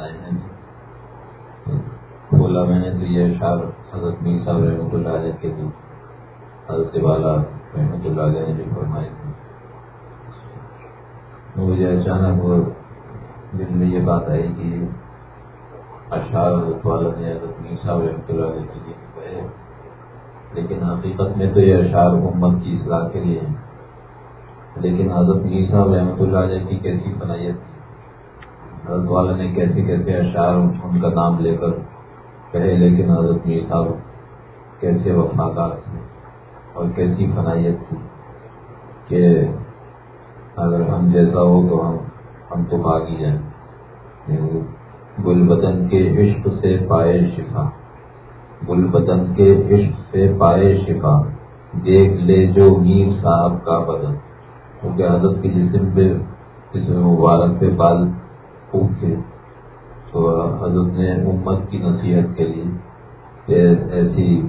ہیں بولا میں نے تو یہ اشار حضرت میر صاحب رحمۃ اللہ علیہ کے بھی حضرت والا رحمۃ اللہ علیہ نے جو فرمائے تھے مجھے اچانک وہ دل میں یہ بات آئی کہ اشار حضرت والا نے حضرت میر صاحب رحمۃ اللہ علیہ کے لیے کہے لیکن حقیقت میں تو یہ اشعار امت کی اصلاح کے لیے ہیں لیکن حضرت میر صاحب رحمۃ اللہ علیہ کی کیسی فنائیت تھی؟ حضرت والا نے کیسے کیسے اشعار ان کا نام لے کر کہے، لیکن حضرت میر صاحب کیسے وفادار تھے اور کیسی فنائیت تھی کہ اگر ہم جیسا ہو تو ہم ہم تو بھاگ ہی جائیں یعنی گل بدن کے عشق سے پائے شفا۔ گل بدن کے عشق سے پائے شفا۔ دیکھ لے جو میر صاحب کا بدن۔ کیونکہ حضرت کے جسم پہ جسم مبارک پہ بال خوب تھے تو حضرت نے امت کی نصیحت کے لیے ایسی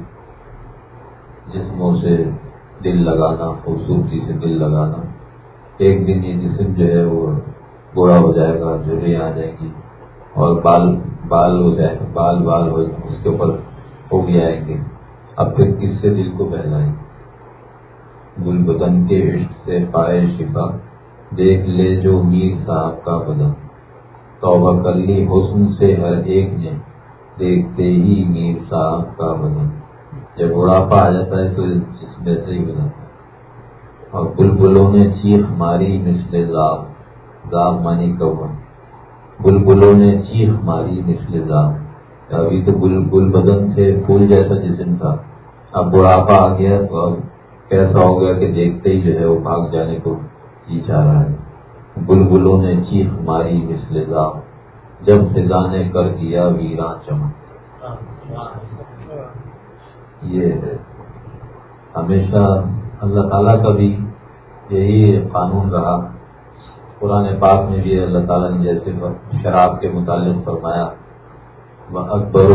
جسموں سے دل لگانا، خوبصورتی سے دل لگانا۔ ایک دن یہ جسم جو ہے وہ گوڑا ہو جائے گا جڑیں آ جائیں گی اور بال بال ہو جائے گا بال بال ہو، اس کے اوپر ہو بھی آئیں گے۔ اب پھر کس سے دل کو بہلائیں گل بدن کے عشق سے پائے شفا دیکھ لے جو میر صاحب کا بدن۔ توبہ کر لی، حسن سے ہر ایک نے دیکھتے ہی میر صاحب کا بدن جب بڑھاپا آ جاتا ہے تو اس میں سے ہی بنا اور بلبلوں نے چیخ ماری مسل زاب۔ زاب مانی کون؟ بلبلوں نے چیخ ماری مسل زاب۔ ابھی تو گل گل بدن سے پھول جیسا جسم تھا۔ اب بڑھاپا آ گیا تو اب کیسا ہو گیا کہ دیکھتے ہی جو ہے وہ بھاگ جانے کو جی چاہ رہا ہے۔ بلبلوں نے چیخ ماری مسل جب فضا نے کر دیا ویران چمک یہ ہمیشہ اللہ تعالیٰ کا بھی یہی قانون رہا۔ قرآن پاک میں بھی اللہ تعالیٰ نے جیسے شراب کے متعلق فرمایا وہ اکبر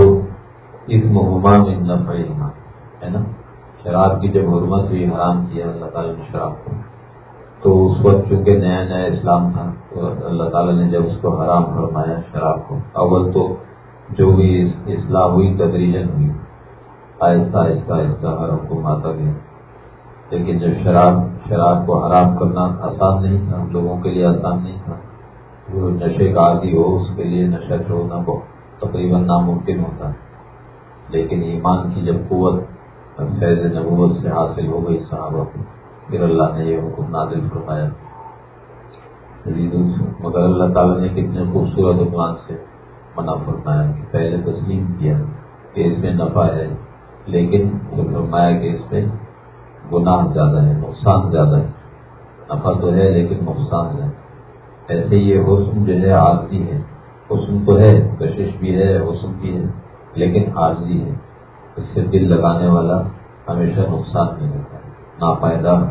اس مہما میں نفع ہے نا؟ شراب کی جب حرمت ہوئی، حرام کیا، اللہ تعالیٰ نے شراب کو۔ تو اس وقت چونکہ نیا نیا اسلام تھا تو اللہ تعالیٰ نے جب اس کو حرام فرمایا شراب کو، اول تو جو بھی اصلاح ہوئی تدریجن ہوئی، آہستہ آہستہ آہستہ حرم کو ماتا گیا۔ لیکن جب شراب شراب کو حرام کرنا آسان نہیں تھا، لوگوں کے لیے آسان نہیں تھا جو نشے کا عادی ہو، اس کے لیے نشہ چھوڑنا بہت تقریباً ناممکن ہوتا۔ ہے لیکن ایمان کی جب قوت فیض نبوت سے حاصل ہو گئی صحابہ کو پھر اللہ نے یہ حکم نازل فرمایا۔ مگر اللہ تعالیٰ نے کتنے خوبصورت عنوان سے منع فرمایا کہ پہلے تسلیم کیا کہ اس میں نفع ہے، لیکن فرمایا کہ اس میں گناہ زیادہ ہے نقصان زیادہ ہے نفع تو ہے، لیکن نقصان ہے۔ ایسے یہ حسن جو ہے، عارضی ہے۔ حسن تو ہے کشش بھی ہے، حسن بھی ہے، لیکن عارضی ہے۔ اس سے دل لگانے والا ہمیشہ نقصان نہیں ہوتا ناپائیدار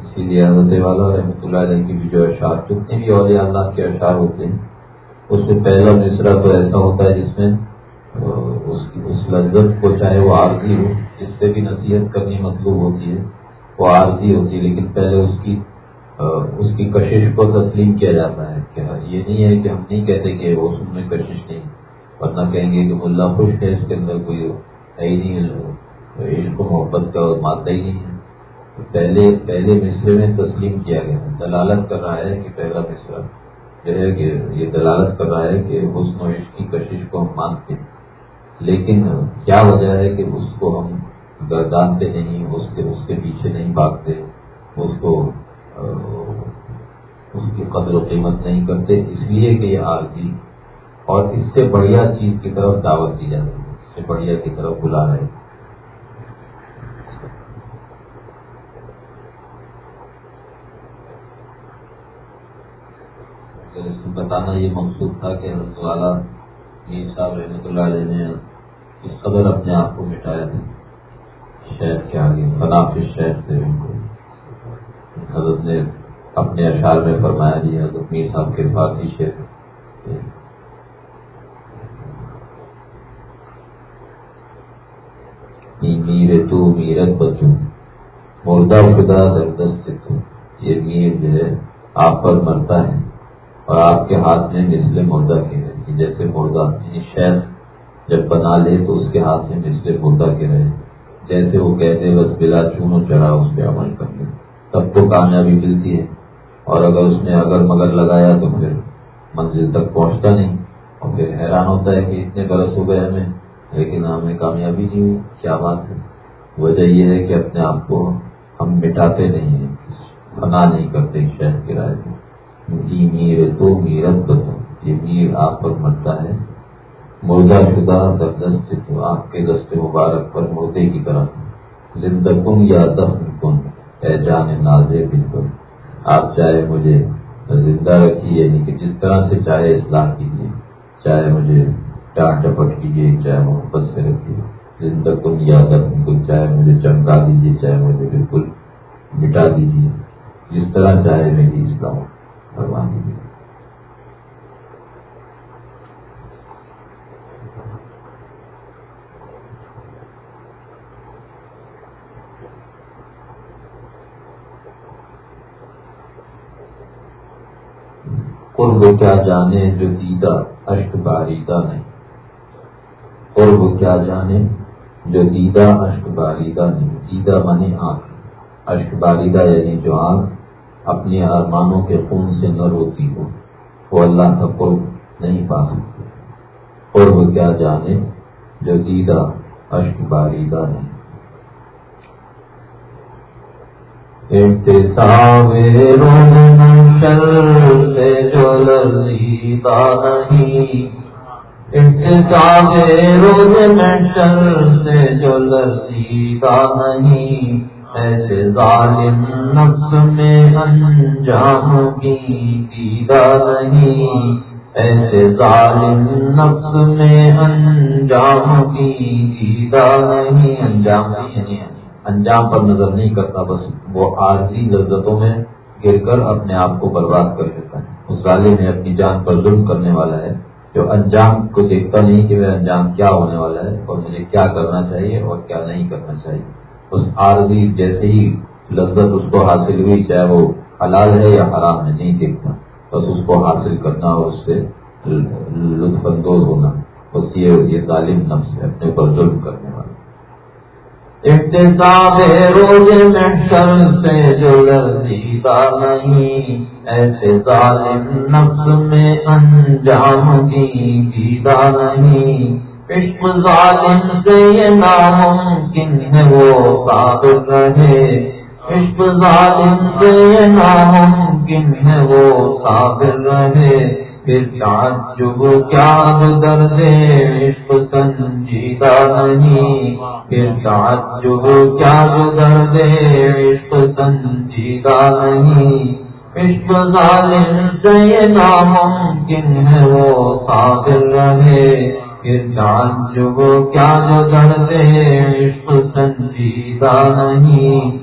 اسی لیے حضرت والا رحمۃ اللہ علیہ کی بھی جو اشعار، جتنے بھی اولیاء اللہ کے اشعار ہوتے ہیں، اس سے پہلا مصرا تو ایسا ہوتا ہے جس میں اس لذت کو چاہے وہ عارضی ہو، جس سے بھی نصیحت کرنی مطلوب ہوتی ہے، وہ عارضی ہوتی ہے۔ لیکن پہلے اس کی اس کی کشش کو تسلیم کیا جاتا ہے کہ یہ نہیں ہے کہ ہم نہیں کہتے کہ وہ سن میں کشش نہیں۔ ورنہ کہیں گے کہ ملا خوش ہے اس کے اندر کوئی ہے ہی نہیں عشق و محبت کا مادہ ہی نہیں ہے۔ پہلے پہلے مصرے میں تسلیم کیا گیا۔ دلالت کر رہا ہے کہ پہلا مصرا جو ہے کہ یہ دلالت کر رہا ہے کہ حسن و عشق کی کشش کو ہم مانتے ہیں۔ لیکن کیا وجہ ہے کہ اس کو ہم گردانتے نہیں، اس کے اس کے پیچھے نہیں بھاگتے، اس کو، اس کی قدر و قیمت نہیں کرتے؟ اس لیے کہ یہ عارضی اور اس سے بڑھیا چیز کی طرف دعوت دی جاتی ہے، اس سے بڑھیا کی طرف بلا رہے بتانا یہ مقصود تھا کہ حضرت والا میر صاحب رحمۃ اللہ علیہ نے اس قدر اپنے آپ کو مٹایا تھا۔ شہر کے آگے فناف شہر سے ان کو۔ حضرت نے اپنے اشعار میں فرمایا جی حضرت میر صاحب کے فارسی شہر میر تو میرت بچوں، مردہ خدا دردست سے تو۔ یہ میر جو ہے، آپ پر مرتا ہے اور آپ کے ہاتھ میں مسلے مردہ کے رہے جیسے مردہ یعنی جب بنا لے تو اس کے ہاتھ میں مسلے مردہ کے رہے جیسے وہ کہتے بس بلا چونو چڑھا اس پہ عمل کر لیں تب تو کامیابی ملتی ہے۔ اور اگر اس نے اگر مگر لگایا تو پھر منزل تک پہنچتا نہیں۔ اور پھر حیران ہوتا ہے کہ اتنے برس ہو گئے ہمیں۔ لیکن ہمیں کامیابی نہیں ہوئی کیا بات ہے؟ وجہ یہ ہے کہ اپنے آپ کو ہم مٹاتے نہیں ہیں، فنا نہیں کرتے شہر کرائے کی جی، میر تو میرت بتو یہ میر آپ پر مرتا ہے۔ مردہ شدہ دردست تو آپ کے دست مبارک پر مردے کی طرح۔ زندہ کن یا دفن کن، اے جان نازے بالکل آپ چاہے مجھے زندہ رکھیے یعنی کہ جس طرح سے چاہے اصلاح کیجیے۔ چاہے مجھے ڈانٹ ٹپٹ کیجیے چاہے محبت سے رکھیے زندہ کن یا دفن کن چاہے مجھے چمکا دیجیے چاہے مجھے بالکل مٹا دیجیے جس طرح چاہے میری اصلاح کروا دیجیے قرب کیا جانے جو دیدہ اشک باریدہ نہیں۔ قرب کیا جانے؟ جو دیدہ اشک باریدہ نہیں، دیدہ مانی آنکھ۔ اشک باریدہ یعنی جو آنکھ اپنے ارمانوں کے خون سے نہ روتی ہو، وہ اللہ کا قرب نہیں پا سکتی۔ قرب کیا جانے؟ جو دیدہ اشک باریدہ نہیں۔ سے جو لذیذہ نہیں۔ احتساب روز منشر سے جو لذیذہ نہیں۔ ایسے ظالم نفس میں انجام کی دیدہ نہیں۔ ایسے ظالم نفس میں انجام کی دیدہ نہیں۔ انجام نہیں۔ انجام پر نظر نہیں کرتا، بس وہ عارضی لذتوں میں گر کر اپنے آپ کو برباد کر دیتا ہے۔ اس والے میں اپنی جان پر ظلم کرنے والا ہے۔ جو انجام کو دیکھتا نہیں کہ وہ انجام کیا ہونے والا ہے اور مجھے کیا کرنا چاہیے اور کیا نہیں کرنا چاہیے۔ اس عارضی جیسے ہی لذت اس کو حاصل ہوئی، چاہے وہ حلال ہے یا حرام ہے، نہیں دیکھتا۔ بس اس کو حاصل کرنا اور اس سے لطف اندوز ہونا۔ بس یہ ظالم نفس ہے، اپنے پر ظلم کرنے والا۔ اقتصاب روز محشر سے جو لذیذہ نہیں۔ ایسے ظالم نفس میں انجام کی دیدہ نہیں۔ عشق ظالم سے یہ ناممکن ہے وہ ثابت رہے۔ عشق ظالم سے یہ ناممکن ہے وہ ثابت رہے۔ پھر تعجب کیا درد عشق سنجیدہ نہیں۔ پھر تعجب کیا درد عشق سنجیدہ نہیں۔ عشق ظالم سے یہ ناممکن ہے، وہ صابر رہے۔ پھر تعجب کیا درد عشق سنجیدہ نہیں۔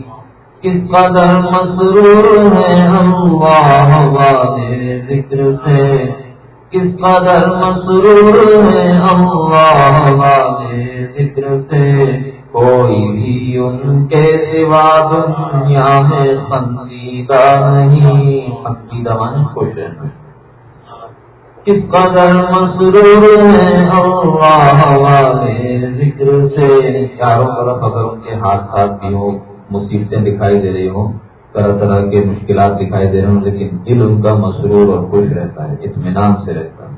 کس قدر مسرور ہے ہم، واہ والے ذکر سے۔ کس قدر مسرور ہے ہم، واہ والے ذکر سے۔ کوئی بھی ان کے سوا دنیا میں خندیدہ نہیں خندیدہ من خوش ہے۔ کس قدر مسرور ہے والے ذکر سے چاروں طرف اگر ان کے ہاتھ ہاتھ بھی ہو مصیبتیں دکھائی دے رہی ہوں۔ طرح طرح کے مشکلات دکھائی دے رہے ہوں، لیکن دل ان کا مسرور اور خوش رہتا ہے، اطمینان سے رہتا ہے۔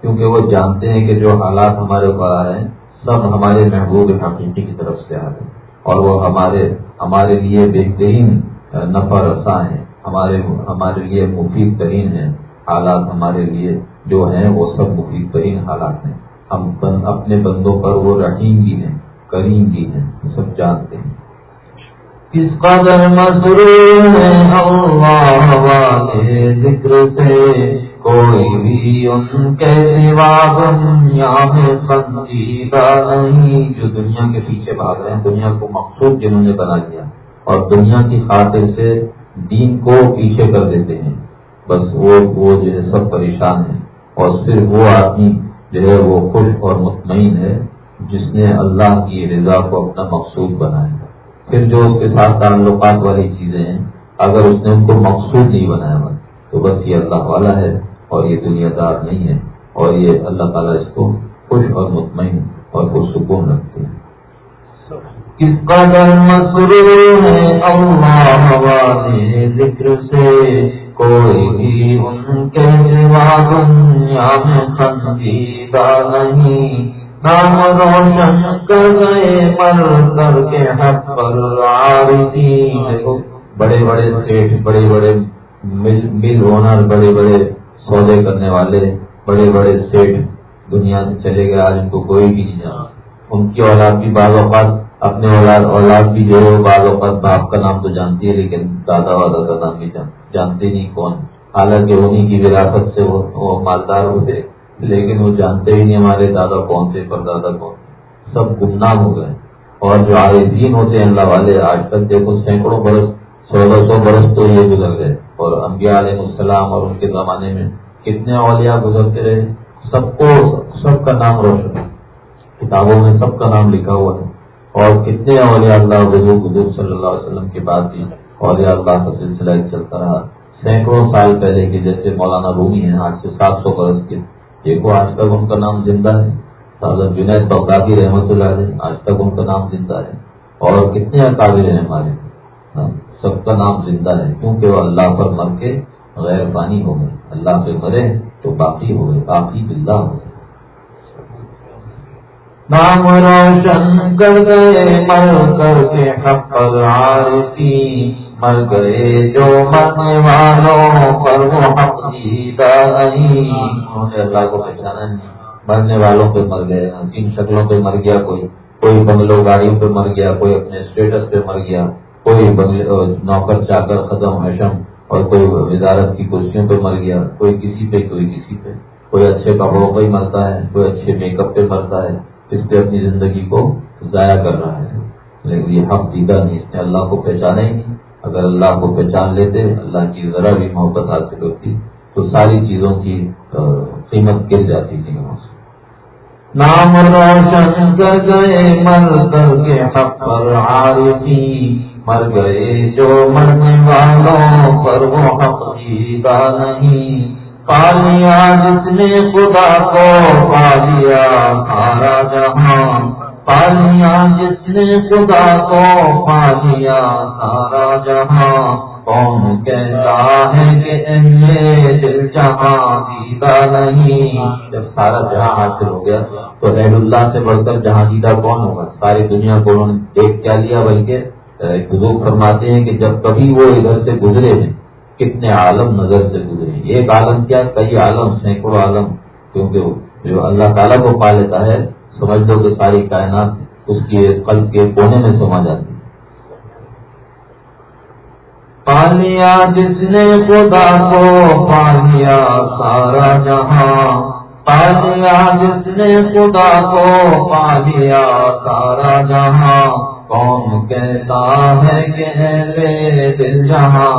کیونکہ وہ جانتے ہیں کہ جو حالات ہمارے اوپر آ رہے ہیں سب ہمارے محبوب حقیقی کی طرف سے آ رہے ہیں۔ اور وہ ہمارے ہمارے لیے بہترین نفع رساں ہیں۔ ہمارے ہمارے لیے مفید ترین ہیں۔ حالات ہمارے لیے جو ہیں، وہ سب مفید ترین حالات ہیں۔ ہم اپنے بندوں پر وہ رحیم بھی ہیں، کریم بھی ہیں سب جانتے ہیں۔ کس قدر مسرور اللہ والے ذکر سے۔ کوئی بھی ان کے سوا دنیا میں پنجیدہ نہیں۔ جو دنیا کے پیچھے بھاگ رہے ہیں، دنیا کو مقصود جنہوں نے بنا لیا، اور دنیا کی خاطر سے دین کو پیچھے کر دیتے ہیں۔ بس وہ وہ جو ہے سب پریشان ہیں۔ اور صرف وہ آدمی جو ہے، وہ خوش اور مطمئن ہے، جس نے اللہ کی رضا کو اپنا مقصود بنایا۔ پھر جو اس کے ساتھ تعلقات والی چیزیں ہیں، اگر اس نے ان کو مقصود نہیں بنایا، تو بس یہ اللہ والا ہے۔ اور یہ دنیا دار نہیں ہے اور یہ اللہ تعالیٰ اس کو خوش اور مطمئن اور پرسکون رکھتے ہیں۔ کس قدر مسرور ہے اللہ والے ذکر سے کوئی بھی ان کے دنیا میں خندیدہ نہیں۔ نام روشن کر گئے مر کر کے حق پر بڑے بڑے سیٹ بڑے بڑے مل مل اونر بڑے بڑے سودے کرنے والے بڑے بڑے سیٹ دنیا سے چلے گئے، آج ان کو کوئی بھی نہیں جانا۔ ان کی اولاد بھی بعض اوقات اپنے اولاد اولاد بھی جو ہے بعض اوقات باپ کا نام تو جانتی ہے، لیکن دادا وادا کا نام بھی جانتے نہیں کون۔ حالانکہ انہیں کی وراثت سے وہ مالدار ہوتے لیکن وہ جانتے ہی نہیں ہمارے دادا کون تھے پر دادا کون سب گمنام ہو گئے۔ اور جو عارفین ہوتے ہیں اللہ والے، آج تک دیکھو سینکڑوں برس، چودہ سو برس تو یہ گزر گئے۔ اور انبیاء علیہ السلام اور ان کے زمانے میں کتنے اولیاء گزرتے رہے، سب کو سب کا نام روشن ہے۔ کتابوں میں سب کا نام لکھا ہوا ہے۔ اور کتنے اولیاء اللہ بزرگ بزرگ صلی اللہ علیہ وسلم کے بعد بھی اولیاء اللہ کا سلسلہ چلتا رہا۔ سینکڑوں سال پہلے کے جیسے مولانا رومی ہیں، آج سے سات سو برس کے۔ دیکھو، آج تک ان کا نام زندہ ہے۔ سازد جنید بغدادی رحمت اللہ علیہ، آج تک ان کا نام زندہ ہے۔ اور کتنے اکابر ہیں ہمارے۔ ہاں، سب کا نام زندہ ہے۔ کیونکہ وہ اللہ پر مر کے غیر پانی ہو گئے۔ اللہ پہ مرے تو باقی ہو گئے، باقی بندہ ہو گئے۔ نام روشن کر گئے، مر کر کے حفظ عارفی مر گئے جو مرنے والوں پر وہ حق دیدہ نہیں اللہ کو پہچانا نہیں۔ مرنے والوں پہ مر گئے کن شکلوں پہ مر گیا کوئی۔ کوئی بنگلوں گاڑیوں پہ مر گیا، کوئی اپنے اسٹیٹس پہ مر گیا۔ کوئی نوکر چا کر ختم، حشم۔ اور کوئی وزارت کی کرسیوں پہ مر گیا، کوئی کسی پہ، کوئی کسی پہ۔ کوئی اچھے کپڑوں پہ ہی مرتا ہے، کوئی اچھے میک اپ پہ مرتا ہے، اس پہ اپنی زندگی کو ضائع کر رہا ہے۔ لیکن یہ حق دیدہ نہیں، اس نے اللہ کو پہچانا ہی نہیں۔ اگر اللہ کو پہچان لیتے، اللہ کی ذرا بھی محبت حاصل ہوتی، تو ساری چیزوں کی قیمت گر جاتی تھی وہاں سے۔ نام روشن کر گئے مر کر کے حق پر عارفی مر گئے جو مرنے والوں پر وہ حق جیتا نہیں پالیا جس نے خدا کو پالیا سارا جہاں پالیا جس نے خدا کو پالیا سارا جہاں کون کہتا ہے کہ دل جہاں دیدہ نہیں جب سارا جہاں حاصل ہو گیا تو رحم اللہ سے بڑھ کر جہاں دیدہ کون ہوگا ساری دنیا کو انہوں نے دیکھ کیا لیا بلکہ بزرگ فرماتے ہیں کہ جب کبھی وہ ادھر سے گزرے ہیں، کتنے عالم نظر سے گزرے ایک عالم کیا؟ کئی عالم، سینکڑوں عالم، کیونکہ جو اللہ تعالیٰ کو پا لیتا ہے، سمجھ لو کہ ساری کائنات اس کے قلب کے کونے میں سما جاتی پالیا جس نے خدا کو پالیا سارا جہاں پالیا جس نے خدا کو پالیا سارا جہاں کون کہتا ہے کہ دل جہاں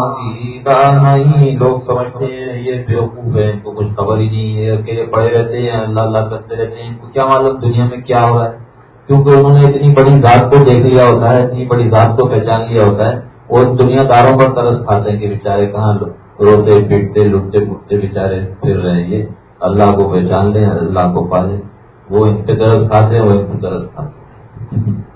نہیں، لوگ سمجھتے ہیں یہ بیوقوف ہے ان کو کچھ خبر ہی نہیں ہے، اکیلے پڑے رہتے ہیں، اللہ اللہ کرتے رہتے ہیں، ان کو کیا معلوم دنیا میں کیا ہو رہا ہے؟ کیونکہ انہوں نے اتنی بڑی ذات کو دیکھ لیا ہوتا ہے، اتنی بڑی ذات کو پہچان لیا ہوتا ہے، اور دنیا داروں پر ترس کھاتے ہیں کہ بےچارے کہاں روتے، پیٹتے، لٹتے پٹتے بےچارے پھر رہے یہ اللہ کو پہچان لیں، اللہ کو پالیں، وہ ان پہ طرف کھاتے ہیں، وہ ان پہ طرف کھاتے ہیں۔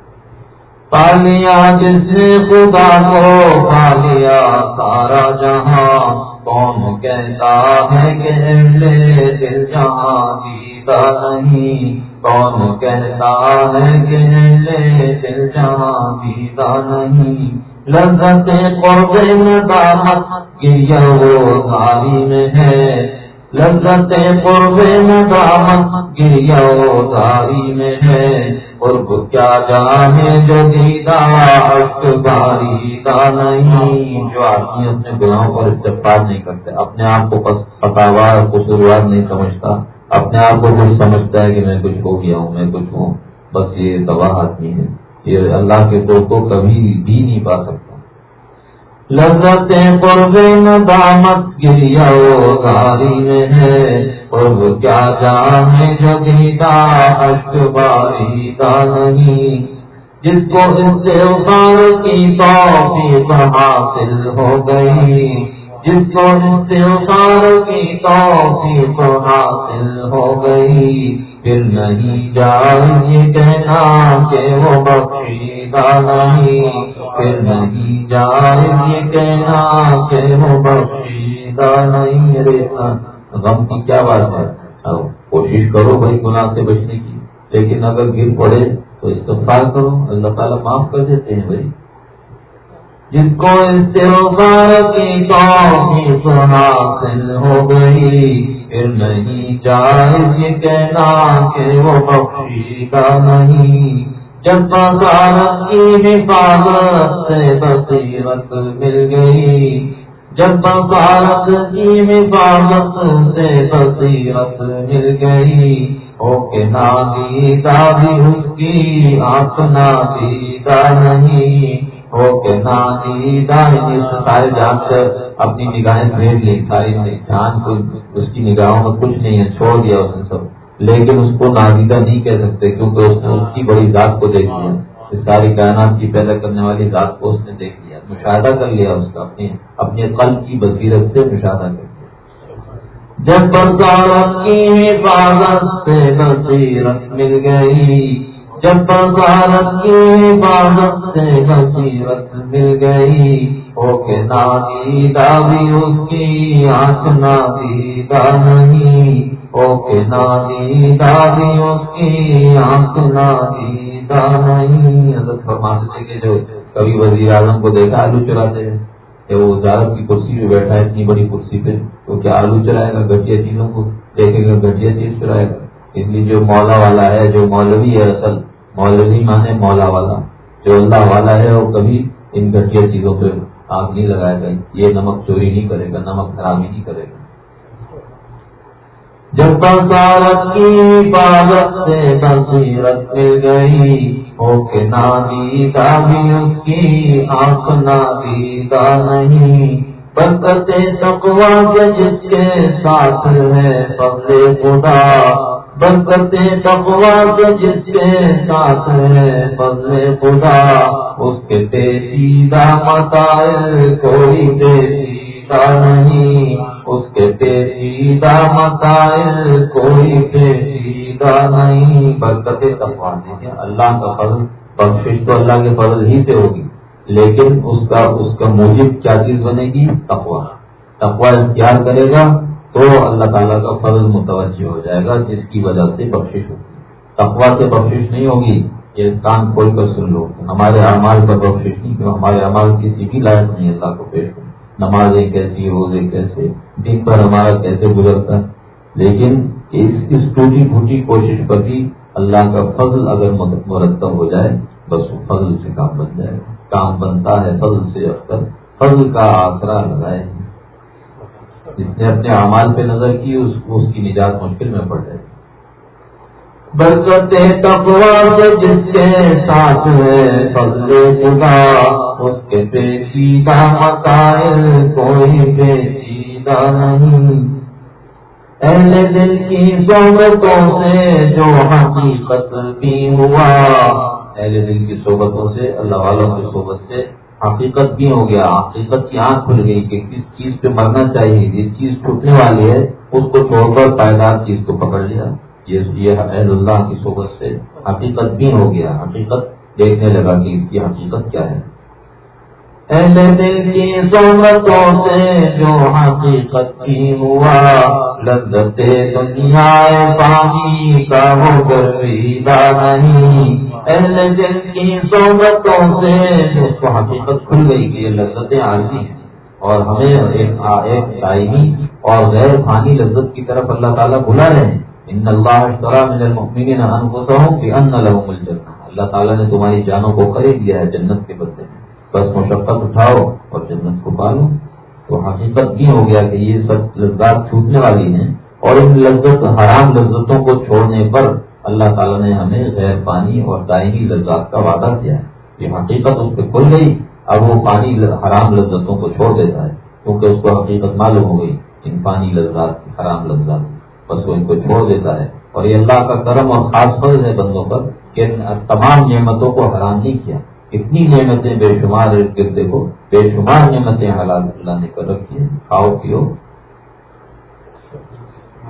پالیا جس نے خدا کو پالیا، سارا جہاں کون کہتا ہے کہ دل جہاں دیتا نہیں۔ کون کہتا ہے کہ دل جہاں دیتا نہیں۔ لذت قرب میں دامت گریا وہ تھالی میں ہے۔ لذت قرب میں دامت گریا وہ تھالی میں ہے۔ قرب کیا جانے جو دیدا باری کا نہیں، جو آدمی اپنے گناہوں پر استفاد نہیں کرتے اپنے آپ کو پتاوار قصوروار نہیں سمجھتا، اپنے آپ کو کچھ سمجھتا ہے کہ میں کچھ ہو گیا ہوں، میں کچھ ہوں، بس یہ تباہ آدمی ہے۔ یہ اللہ کے دور کو کبھی بھی نہیں پا سکتا۔ لذتیں قربے دامت گریا وہ گاری میں ہے۔ اور وہ کیا جانے جو گیتا اشک کا نہیں؟ جس کو اس سے استغفار کی توفیق حاصل ہو گئی۔ جس کو اس سے استغفار کی توفیق حاصل ہو گئی۔ پھر نہیں یہ کہنا کہ وہ بخشیدہ نہیں۔ پھر نہیں یہ کہنا کہ وہ بخشیدہ نہیں۔ میرے ہاں، غم کی کیا بات ہے؟ کوشش کرو بھائی گناہ سے بچنے کی، لیکن اگر گر پڑے تو استغفار کرو، اللہ تعالیٰ معاف کر دیتے ہیں بھائی۔ جس کو استغفار کی توفیق حاصل ہو گئی، پھر نہیں جائز یہ کہنا کہ وہ بخشیدہ نہیں۔ جب بازارت کی حفاظت سے بصیرت مل گئی، جب بازارت کی حفاظت سے بصیرت مل گئی۔ نادی بھی اس کی، آنکھ نادیدہ نہیں۔ ہو کے جان کر اپنی نگاہیں بھیج لی ساری جان کو اس کی نگاہوں میں کچھ نہیں ہے، چھوڑ دیا اس نے سب۔ لیکن اس کو نادیدہ نہیں کہہ سکتے، کیونکہ اس نے اس کی بڑی ذات کو دیکھ لیا۔ ساری کائنات کی پیدا کرنے والی ذات کو اس نے دیکھ لیا۔ مشاہدہ کر لیا اس کا، اپنی اپنے قلب کی بصیرت سے مشاہدہ کر لیا۔ جب بسارت کی حفاظت سے بصیرت مل گئی جب بسارت کی حفاظت سے بصیرت مل گئی، او کے نادی بھی اس کی آنکھ نادیدہ نہیں، او کے نادی بھی اس کی آنکھ نادیدہ نہیں۔ حضرت فرماتے تھے کہ جو کبھی وزیر اعظم کو دیکھا آلو چراتے ہیں، کہ وہ وزارت کی کرسی پہ بیٹھا ہے، اتنی بڑی کرسی پہ، تو کیا آلو چلائے گا گٹیا چیزوں کو دیکھے گا گٹیا چیز چلائے گا؟ اس لیے جو مولا والا ہے، جو مولوی ہے اصل، مولوی مانے مولا والا، جو اللہ والا ہے، وہ کبھی ان گٹیا چیزوں پہ آگ نہیں لگائے گا۔ یہ نمک چوری نہیں کرے گا، نمک خرابی نہیں کرے گا۔ جب بسارت کی عبادت سے بصیرت مل گئی ہو کے نادی بھی اس کی آنکھ نادیدہ نہیں۔ برکتے تقوا کے جس کے ساتھ ہے، فضل خدا۔ برکتے تقوا کے جس کے ساتھ ہے فضل خدا، اس کے پیچیدہ مسائل کوئی پیچیدہ نہیں۔ اس کے پیچیدہ مسائل کوئی پیچیدہ نہیں۔ برکت تقوا دیکھیں اللہ کا فضل بخش تو اللہ کے فضل ہی سے ہوگی۔ لیکن اس کا اس کا موجب کیا چیز بنے گی؟ تقوا تقوا اختیار کرے گا۔ تو اللہ تعالیٰ کا فضل متوجہ ہو جائے گا جس کی وجہ سے بخش ہوگی۔ تقوا سے بخش نہیں ہوگی یہ کان کھول کر سن لو۔ ہمارے اعمال پر بخش نہیں کیوں ہمارے اعمال کسی بھی لائق نہیں اللہ کو پیش نمازیں کیسی، روزے کیسے، دن پر ہمارا کیسے گزرتا ہے۔ لیکن اس ٹوٹی پھوٹی کوشش پر بھی اللہ کا فضل اگر مرتب ہو جائے، بس وہ فضل سے کام بن جائے کام بنتا ہے فضل سے اکثر۔ فضل کا آسرا لگائے۔ جس نے اپنے اعمال پہ نظر کی، اس کو اس کی نجات مشکل میں پڑ جائے۔ برکتے تقوا سے جس کے ساتھ ہے، فضل خدا اس کے پیچیدہ مسائل کوئی پیچیدہ نہیں۔ اہل دل کی صحبتوں سے جو حقیقت بھی ہوا، اہل دل کی صحبتوں سے، اللہ والوں کی صحبت سے حقیقت بھی ہو گیا، حقیقت کی آنکھ کھل گئی کہ کس چیز پہ مرنا چاہیے، جس چیز ٹوٹنے والی ہے، اس کو چھوڑ کر پائیدار چیز کو پکڑ لیا۔ یہ عید اللہ کی صحبت سے حقیقت بھی ہو گیا، حقیقت دیکھنے لگا کہ اس کی حقیقت کیا ہے۔ اہل دل کی صحبتوں سے جو حقیقت کی ہوا، لذت دنیا پانی کا وہ گرویدہ نہیں۔ اہل دل کی صحبتوں سے اس کو حقیقت کھل گئی کہ یہ لذتیں آتی ہیں اور ہمیں ایک دائمی اور غیر پانی لذت کی طرف اللہ تعالیٰ بلا رہے ہیں۔ ان اللہ من المؤمنین انفسهم بان لهم الجنہ۔ اللہ تعالیٰ نے تمہاری جانوں کو خرید دیا ہے جنت کے بدلے۔ بس مشقت اٹھاؤ اور جنت کو پالو تو حقیقت بھی ہو گیا کہ یہ سب لذات چھوٹنے والی ہیں اور ان لذت حرام لذتوں کو چھوڑنے پر اللہ تعالیٰ نے ہمیں غیر پانی اور دائمی لذات کا وعدہ کیا ہے۔ یہ حقیقت اس پہ کھل گئی، اب وہ پانی حرام لذتوں کو چھوڑ دیتا ہے، کیونکہ اس کو حقیقت معلوم ہو گئی ان پانی لذات، حرام لذات بس وہ ان کو چھوڑ دیتا ہے۔ اور یہ اللہ کا کرم اور خاص فرض ہے بندوں پر کہ تمام نعمتوں کو حرام نہیں کیا۔ اتنی نعمتیں بے شمار گردے کو، بے شمار نعمتیں حلال اللہ نے کر رکھی ہیں۔ کھاؤ، پیو۔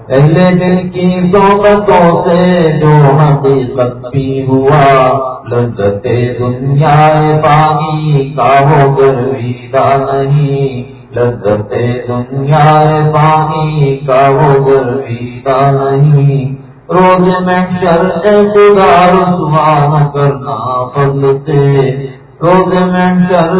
پہلے دن کی صحبتوں سے جو حقیقت بھی ہوا، لذت دنیا پانی کا وہ گرویدہ نہیں۔ لذت دنیا پانی کا وہ گرویدہ نہیں۔ روز میں شر خدا رسوان کرنا فضل سے۔ روز میں شر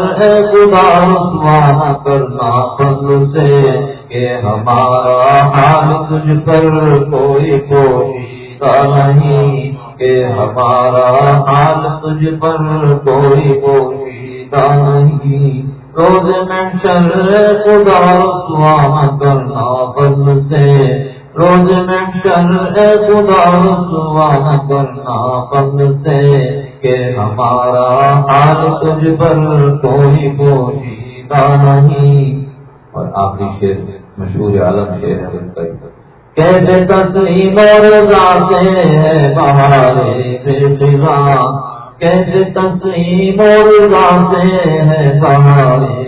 خدا رسوان کرنا فضل سے کہ ہمارا حال تجھ پر کوئی پوشیدہ نہیں۔ کہ ہمارا حال تجھ پر کوئی پوشیدہ نہیں۔ روز میں چل خدا سوان کرنا بند سے۔ روز میں چل خدا سوان کرنا بند سے کہ ہمارا حال تجھ پر کوئی پوشیدہ نہیں۔ اور آخری شیر مشہور عالم شیر ہے کیسے تسلیم اور ہے بہارے کیسے تسلیم اور ہے بہارے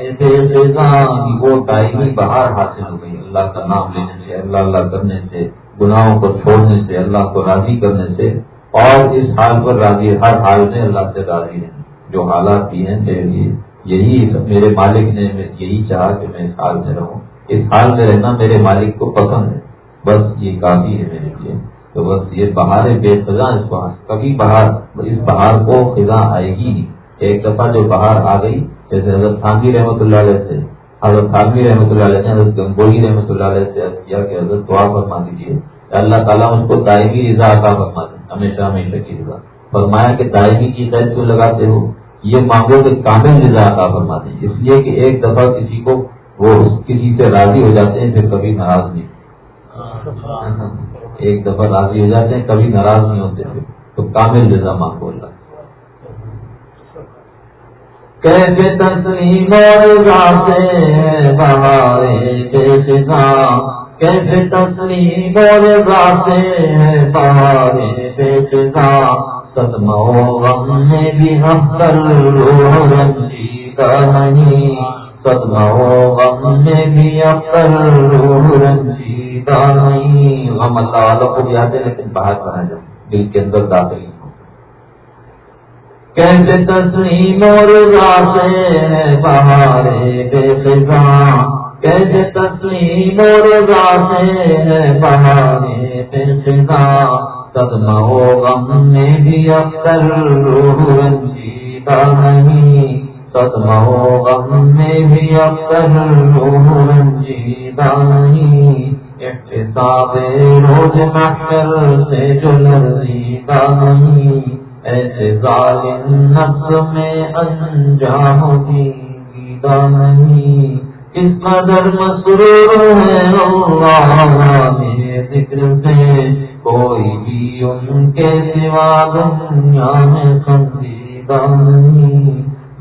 وہ ٹائم باہر حاصل ہو گئی۔ اللہ کا نام لینے سے، اللہ اللہ کرنے سے، گناہوں کو چھوڑنے سے، اللہ کو راضی کرنے سے، اور اس حال پر راضی ہر حال میں اللہ سے راضی ہے جو حالات بھی ہیں میرے لیے، یہی میرے مالک نے یہی چاہا کہ میں اس حال میں رہوں۔ اس حال میں رہنا میرے مالک کو پسند ہے۔ بس یہ کافی ہے میرے لیے۔ تو بس یہ بہار بے خزاں اس بہار کبھی بہار اس بہار کو خزاں آئے گی ایک دفعہ جو بہار آ گئی، جیسے حضرت خانگی رحمۃ اللہ علیہ سے حضرت خانگی رحمۃ اللہ علیہ نے حضرت گنگوئی رحمۃ اللہ علیہ سے کیا کہ حضرت دعا فرما دیجیے اللہ تعالیٰ اس کو دائمی رضا عطا فرما دیں ہمیشہ ہمیشہ کی رضا۔ فرمایا کہ دائمی کی قید کیوں لگاتے ہو؟ یہ مانگو کہ کامل رضا عطا فرما دیں اس لیے کہ ایک دفعہ کسی کو وہ کسی سے راضی ہو جاتے ہیں پھر کبھی ناراض نہیں ایک دفعہ راضی ہو جاتے ہیں کبھی ناراض نہیں ہوتے۔ تو کامل ماں بول رہا کیسے تسلیم بہارے کیسے تسلیم ہیں بہارے صدمہ غم میں بھی ہم کر رنجیدہ نہیں۔ غم میں بھی رنجیدہ نہیں۔ غم اللہ والوں کو بھی آتے لیکن باہر بنا جائے دل کے اندر داخل کیسے تسلیم اور ہیں بہارے بے فضا کیسے تسلیم اور ہیں بہارے بے فضا صدمہ غم میں بھی اکثر روح رنجیدہ نہیں۔ غم میں بھی اکثر روح رنجیتا احتساب روز محشر سے جو لرزیدہ نہیں۔ ایسے ظالم نفس میں انجام ہوگی دیدہ نہیں اس قدر مسرور ہے اللہ میرے ذکر سے کوئی بھی ان کے سوا دنیا میں خندیدہ نہیں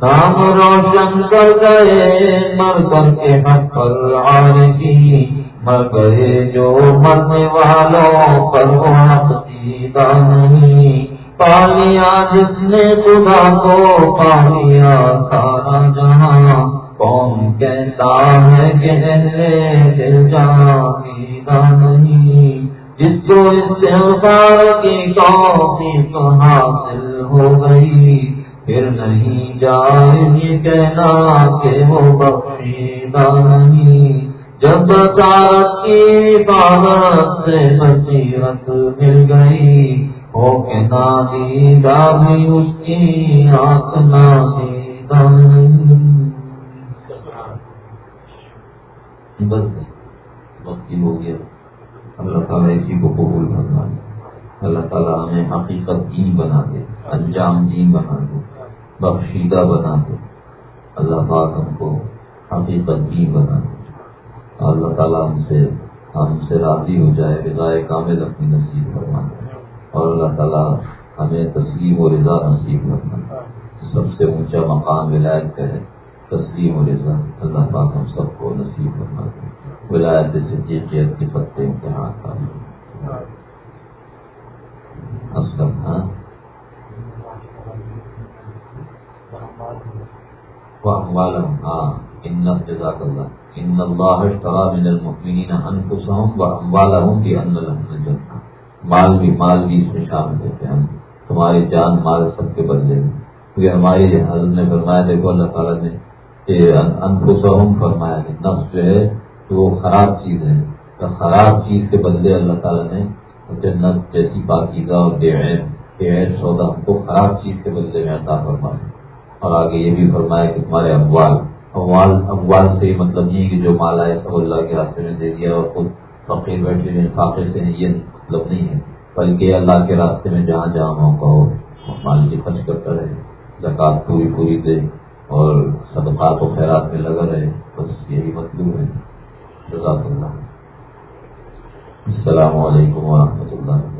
نام روشن کر گئے مر کر کے حق پر آرگی مر گئے جو مرنے والوں پر حق سیدھا نہیں پانیا جس نے خدا کو پانیا سارا جہاں کون کہتا ہے کہ دل جہاں سیدھا نہیں جس کو استغفار کی توفیق حاصل ہو گئی۔ پھر نہیں جائے کہنا کہ وہ بخشیدہ نہیں جب بچارت کی بارت سے بصیرت مل گئی ہو کے نادیدہ بھی اس کی آنکھ نادیدہ نہیں بس وقتی ہو گیا اللہ تعالیٰ اسی کو قبول کرنا اللہ تعالیٰ ہمیں حقیقت دین بنا دے انجام دین بنا دے بخشیدہ بنا دے اللہ پاک ہم کو حقیقت بھی بنا دے اللہ تعالیٰ ہم سے ہم سے راضی ہو جائے، رضائے کامل اپنی نصیب کرنا اور اللہ تعالیٰ ہمیں تسلیم و رضا نصیب رکھنا سب سے اونچا مقام ولایت کا ہے۔ تسلیم و رضا اللہ پاک ہم سب کو نصیب رکھنا ولایت صدیقیت کے پتے امتحان کا۔ اسلم ہاں؟ واعمالهم ہاں۔ ها ان جزاك الله ان من المؤمنين انفسهم واموالهم بان لهم الجنه مال بھی مال بھی اس میں شامل ہوتے ہیں تمہاری جان، مال سب کے بدلے میں کیونکہ ہماری حضرت نے فرمایا، دیکھو اللہ تعالیٰ نے کہ انفسهم فرمایا کہ نفس جو ہے تو وہ خراب چیز ہے۔ تو خراب چیز کے بدلے اللہ تعالیٰ نے جنت جیسی پاکیزہ اور بے عین سودا ہم کو خراب چیز کے بدلے میں عطا فرمایا اور آگے یہ بھی فرمایا کہ تمہارے اموال اموال اموال سے مطلب یہ کہ جو مال آئے سب اللہ کے راستے میں دے دیا اور خود فقیر بیٹھے ہوئے فاقے سے یہ مطلب نہیں ہے۔ بلکہ اللہ کے راستے میں جہاں جہاں موقع ہو مال کی خرچ کرتا رہے زکات پوری پوری دے اور صدقات و خیرات میں لگا رہے، بس یہی مطلوب ہے۔ جزاک اللہ السلام علیکم ورحمۃ اللہ۔